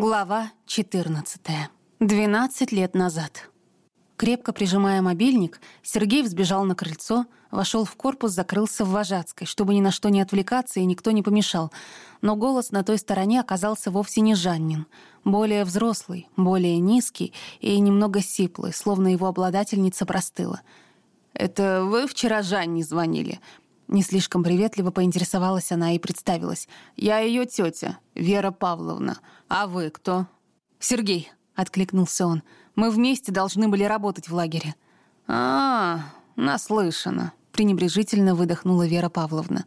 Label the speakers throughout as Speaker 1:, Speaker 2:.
Speaker 1: Глава 14. 12 лет назад. Крепко прижимая мобильник, Сергей взбежал на крыльцо, вошел в корпус, закрылся в вожатской, чтобы ни на что не отвлекаться и никто не помешал. Но голос на той стороне оказался вовсе не Жаннин. Более взрослый, более низкий и немного сиплый, словно его обладательница простыла. «Это вы вчера Жанне звонили?» Не слишком приветливо поинтересовалась она и представилась. «Я ее тетя, Вера Павловна. А вы кто?» «Сергей», — откликнулся он. «Мы вместе должны были работать в лагере». «А, наслышана», — пренебрежительно выдохнула Вера Павловна.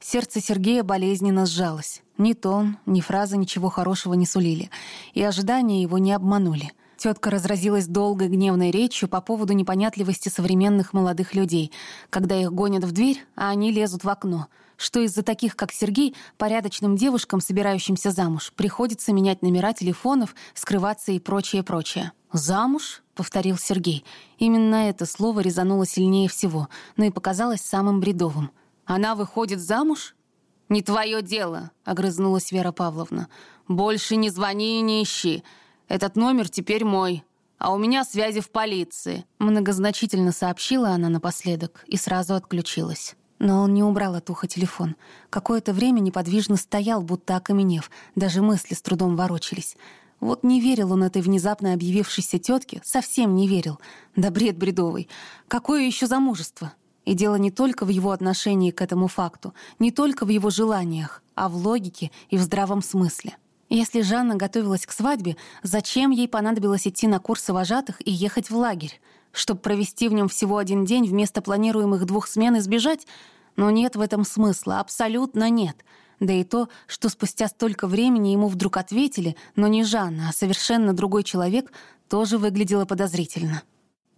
Speaker 1: Сердце Сергея болезненно сжалось. Ни тон, ни фраза ничего хорошего не сулили. И ожидания его не обманули. Тетка разразилась долгой гневной речью по поводу непонятливости современных молодых людей, когда их гонят в дверь, а они лезут в окно, что из-за таких, как Сергей, порядочным девушкам, собирающимся замуж, приходится менять номера телефонов, скрываться и прочее-прочее. «Замуж?» — повторил Сергей. Именно это слово резануло сильнее всего, но и показалось самым бредовым. «Она выходит замуж?» «Не твое дело», — огрызнулась Вера Павловна. «Больше не звони и не ищи. Этот номер теперь мой, а у меня связи в полиции», многозначительно сообщила она напоследок и сразу отключилась. Но он не убрал от уха телефон. Какое-то время неподвижно стоял, будто окаменев, даже мысли с трудом ворочались. Вот не верил он этой внезапно объявившейся тетке, совсем не верил. Да бред бредовый. Какое еще замужество? И дело не только в его отношении к этому факту, не только в его желаниях, а в логике и в здравом смысле. Если Жанна готовилась к свадьбе, зачем ей понадобилось идти на курсы вожатых и ехать в лагерь? Чтобы провести в нем всего один день вместо планируемых двух смен и сбежать? Но нет в этом смысла, абсолютно нет. Да и то, что спустя столько времени ему вдруг ответили, но не Жанна, а совершенно другой человек, тоже выглядело подозрительно.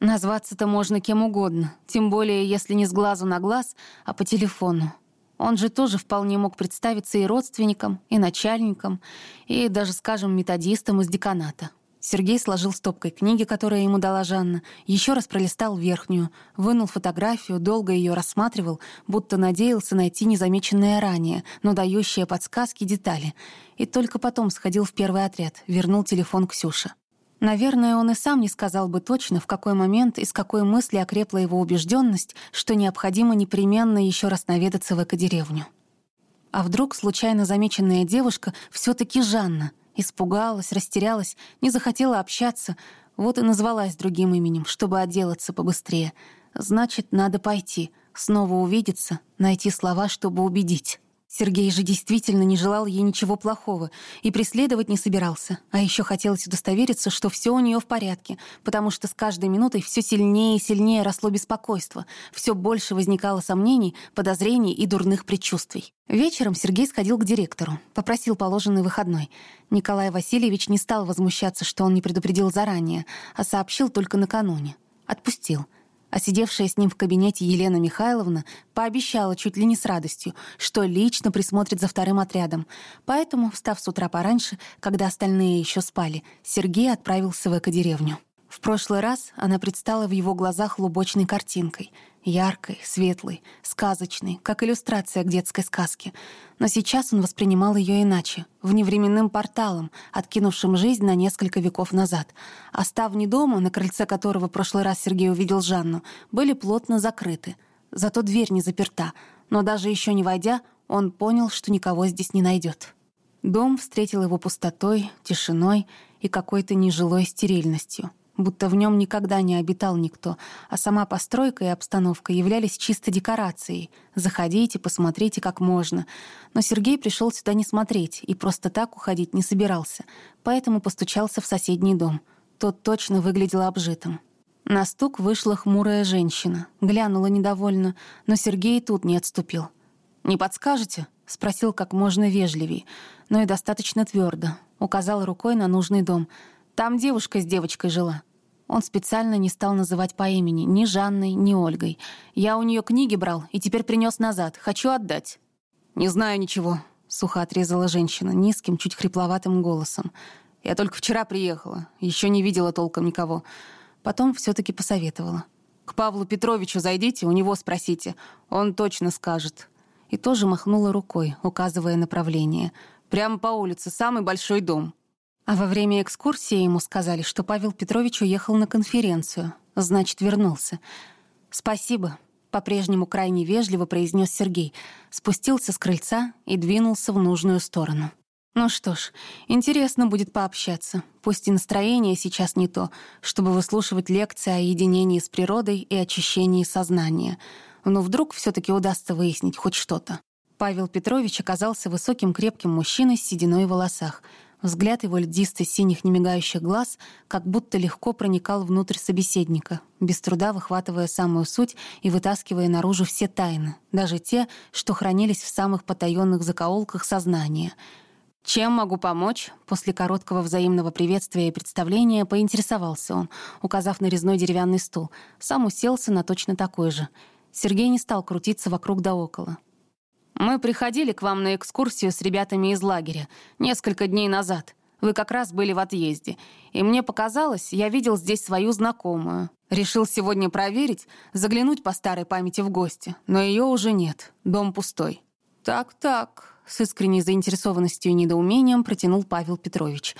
Speaker 1: Назваться-то можно кем угодно, тем более если не с глазу на глаз, а по телефону. Он же тоже вполне мог представиться и родственником, и начальником, и даже, скажем, методистом из деканата. Сергей сложил стопкой книги, которые ему дала Жанна, еще раз пролистал верхнюю, вынул фотографию, долго ее рассматривал, будто надеялся найти незамеченные ранее, но дающие подсказки детали. И только потом сходил в первый отряд, вернул телефон Ксюше. Наверное, он и сам не сказал бы точно, в какой момент и с какой мысли окрепла его убежденность, что необходимо непременно еще раз наведаться в эко-деревню. А вдруг случайно замеченная девушка все таки Жанна? Испугалась, растерялась, не захотела общаться, вот и назвалась другим именем, чтобы отделаться побыстрее. Значит, надо пойти, снова увидеться, найти слова, чтобы убедить. Сергей же действительно не желал ей ничего плохого и преследовать не собирался. А еще хотелось удостовериться, что все у нее в порядке, потому что с каждой минутой все сильнее и сильнее росло беспокойство, все больше возникало сомнений, подозрений и дурных предчувствий. Вечером Сергей сходил к директору, попросил положенный выходной. Николай Васильевич не стал возмущаться, что он не предупредил заранее, а сообщил только накануне. Отпустил — а сидевшая с ним в кабинете Елена Михайловна пообещала чуть ли не с радостью, что лично присмотрит за вторым отрядом. Поэтому, встав с утра пораньше, когда остальные еще спали, Сергей отправился в экодеревню. В прошлый раз она предстала в его глазах лубочной картинкой — яркой, светлой, сказочной, как иллюстрация к детской сказке. Но сейчас он воспринимал ее иначе, вневременным порталом, откинувшим жизнь на несколько веков назад. А ставни дома, на крыльце которого прошлый раз Сергей увидел Жанну, были плотно закрыты. Зато дверь не заперта, но даже еще не войдя, он понял, что никого здесь не найдет. Дом встретил его пустотой, тишиной и какой-то нежилой стерильностью — будто в нем никогда не обитал никто, а сама постройка и обстановка являлись чисто декорацией. Заходите, посмотрите, как можно. Но Сергей пришел сюда не смотреть и просто так уходить не собирался, поэтому постучался в соседний дом. Тот точно выглядел обжитым. На стук вышла хмурая женщина, глянула недовольно, но Сергей тут не отступил. «Не подскажете?» — спросил как можно вежливее, но и достаточно твердо. Указал рукой на нужный дом — там девушка с девочкой жила. Он специально не стал называть по имени ни Жанной, ни Ольгой. Я у нее книги брал и теперь принес назад. Хочу отдать. «Не знаю ничего», — сухо отрезала женщина низким, чуть хрипловатым голосом. «Я только вчера приехала. Еще не видела толком никого». Потом все таки посоветовала. «К Павлу Петровичу зайдите, у него спросите. Он точно скажет». И тоже махнула рукой, указывая направление. «Прямо по улице, самый большой дом». А во время экскурсии ему сказали, что Павел Петрович уехал на конференцию. Значит, вернулся. «Спасибо», — по-прежнему крайне вежливо произнес Сергей, спустился с крыльца и двинулся в нужную сторону. Ну что ж, интересно будет пообщаться. Пусть и настроение сейчас не то, чтобы выслушивать лекции о единении с природой и очищении сознания. Но вдруг все таки удастся выяснить хоть что-то. Павел Петрович оказался высоким крепким мужчиной с сединой в волосах. Взгляд его льдистый синих немигающих глаз как будто легко проникал внутрь собеседника, без труда выхватывая самую суть и вытаскивая наружу все тайны, даже те, что хранились в самых потаенных закоулках сознания — «Чем могу помочь?» После короткого взаимного приветствия и представления поинтересовался он, указав на резной деревянный стул. Сам уселся на точно такой же. Сергей не стал крутиться вокруг да около. «Мы приходили к вам на экскурсию с ребятами из лагеря несколько дней назад. Вы как раз были в отъезде. И мне показалось, я видел здесь свою знакомую. Решил сегодня проверить, заглянуть по старой памяти в гости. Но ее уже нет. Дом пустой». «Так-так», с искренней заинтересованностью и недоумением протянул Павел Петрович.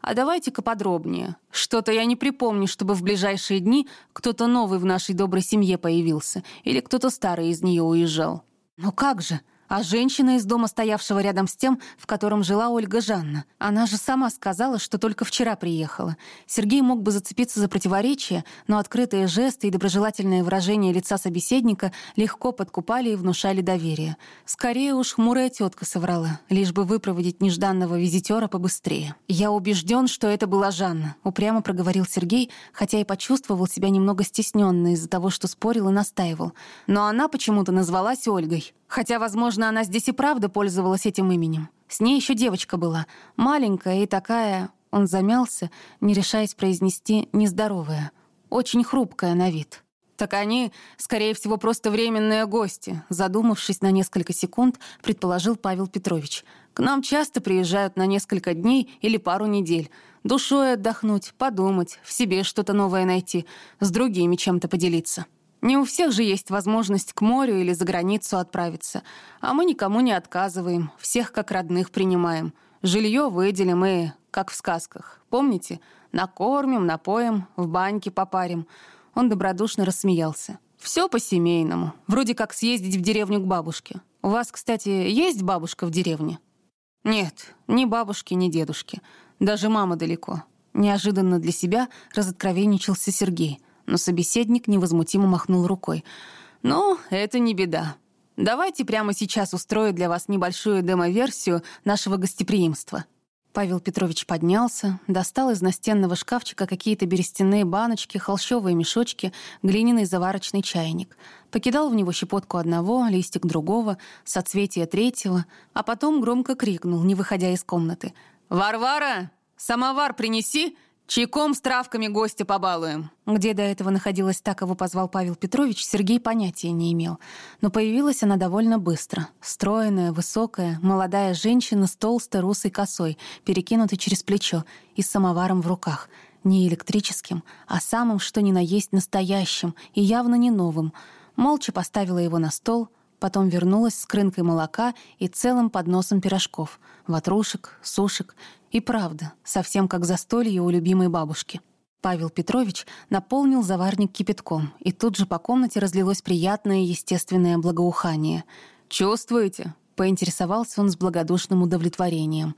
Speaker 1: «А давайте-ка подробнее. Что-то я не припомню, чтобы в ближайшие дни кто-то новый в нашей доброй семье появился или кто-то старый из нее уезжал». «Ну как же?» А женщина из дома, стоявшего рядом с тем, в котором жила Ольга Жанна. Она же сама сказала, что только вчера приехала. Сергей мог бы зацепиться за противоречие, но открытые жесты и доброжелательное выражение лица собеседника легко подкупали и внушали доверие. Скорее уж хмурая тетка соврала, лишь бы выпроводить нежданного визитера побыстрее. «Я убежден, что это была Жанна», — упрямо проговорил Сергей, хотя и почувствовал себя немного стесненно из-за того, что спорил и настаивал. Но она почему-то назвалась Ольгой. Хотя, возможно, она здесь и правда пользовалась этим именем. С ней еще девочка была, маленькая и такая... Он замялся, не решаясь произнести «нездоровая», очень хрупкая на вид. «Так они, скорее всего, просто временные гости», задумавшись на несколько секунд, предположил Павел Петрович. «К нам часто приезжают на несколько дней или пару недель. Душой отдохнуть, подумать, в себе что-то новое найти, с другими чем-то поделиться». Не у всех же есть возможность к морю или за границу отправиться. А мы никому не отказываем, всех как родных принимаем. Жилье выделим и, как в сказках, помните? Накормим, напоим, в баньке попарим. Он добродушно рассмеялся. Все по-семейному. Вроде как съездить в деревню к бабушке. У вас, кстати, есть бабушка в деревне? Нет, ни бабушки, ни дедушки. Даже мама далеко. Неожиданно для себя разоткровенничался Сергей но собеседник невозмутимо махнул рукой. «Ну, это не беда. Давайте прямо сейчас устрою для вас небольшую демо-версию нашего гостеприимства». Павел Петрович поднялся, достал из настенного шкафчика какие-то берестяные баночки, холщовые мешочки, глиняный заварочный чайник. Покидал в него щепотку одного, листик другого, соцветие третьего, а потом громко крикнул, не выходя из комнаты. «Варвара, самовар принеси «Чайком с травками гостя побалуем». Где до этого находилась так, его позвал Павел Петрович, Сергей понятия не имел. Но появилась она довольно быстро. Стройная, высокая, молодая женщина с толстой русой косой, перекинутой через плечо и с самоваром в руках. Не электрическим, а самым, что ни на есть, настоящим и явно не новым. Молча поставила его на стол — потом вернулась с крынкой молока и целым подносом пирожков, ватрушек, сушек и правда, совсем как застолье у любимой бабушки. Павел Петрович наполнил заварник кипятком, и тут же по комнате разлилось приятное естественное благоухание. «Чувствуете?» — поинтересовался он с благодушным удовлетворением.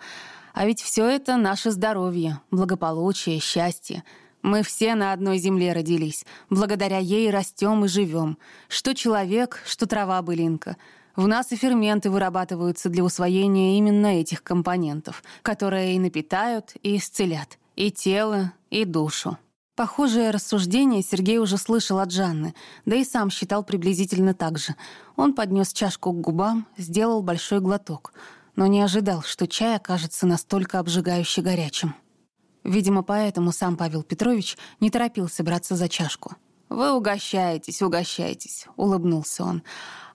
Speaker 1: «А ведь все это наше здоровье, благополучие, счастье. Мы все на одной земле родились. Благодаря ей растем и живем. Что человек, что трава-былинка. В нас и ферменты вырабатываются для усвоения именно этих компонентов, которые и напитают, и исцелят. И тело, и душу. Похожее рассуждение Сергей уже слышал от Жанны, да и сам считал приблизительно так же. Он поднес чашку к губам, сделал большой глоток, но не ожидал, что чай окажется настолько обжигающе горячим. Видимо, поэтому сам Павел Петрович не торопился браться за чашку. «Вы угощаетесь, угощаетесь», — улыбнулся он.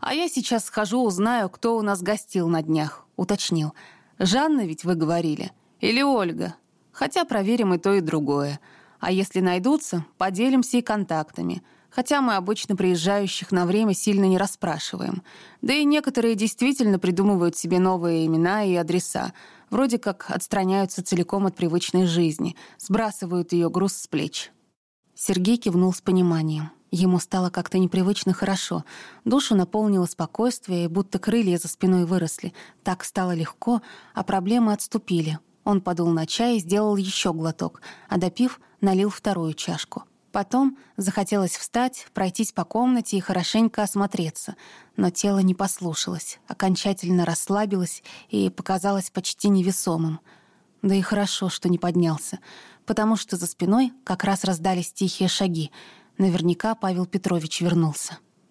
Speaker 1: «А я сейчас схожу, узнаю, кто у нас гостил на днях», — уточнил. «Жанна ведь вы говорили? Или Ольга? Хотя проверим и то, и другое. А если найдутся, поделимся и контактами. Хотя мы обычно приезжающих на время сильно не расспрашиваем. Да и некоторые действительно придумывают себе новые имена и адреса. Вроде как отстраняются целиком от привычной жизни, сбрасывают ее груз с плеч. Сергей кивнул с пониманием. Ему стало как-то непривычно хорошо. Душу наполнило спокойствие, и будто крылья за спиной выросли. Так стало легко, а проблемы отступили. Он подул на чай и сделал еще глоток, а допив, налил вторую чашку. Потом захотелось встать, пройтись по комнате и хорошенько осмотреться, но тело не послушалось, окончательно расслабилось и показалось почти невесомым. Да и хорошо, что не поднялся, потому что за спиной как раз раздались тихие шаги. Наверняка Павел Петрович вернулся.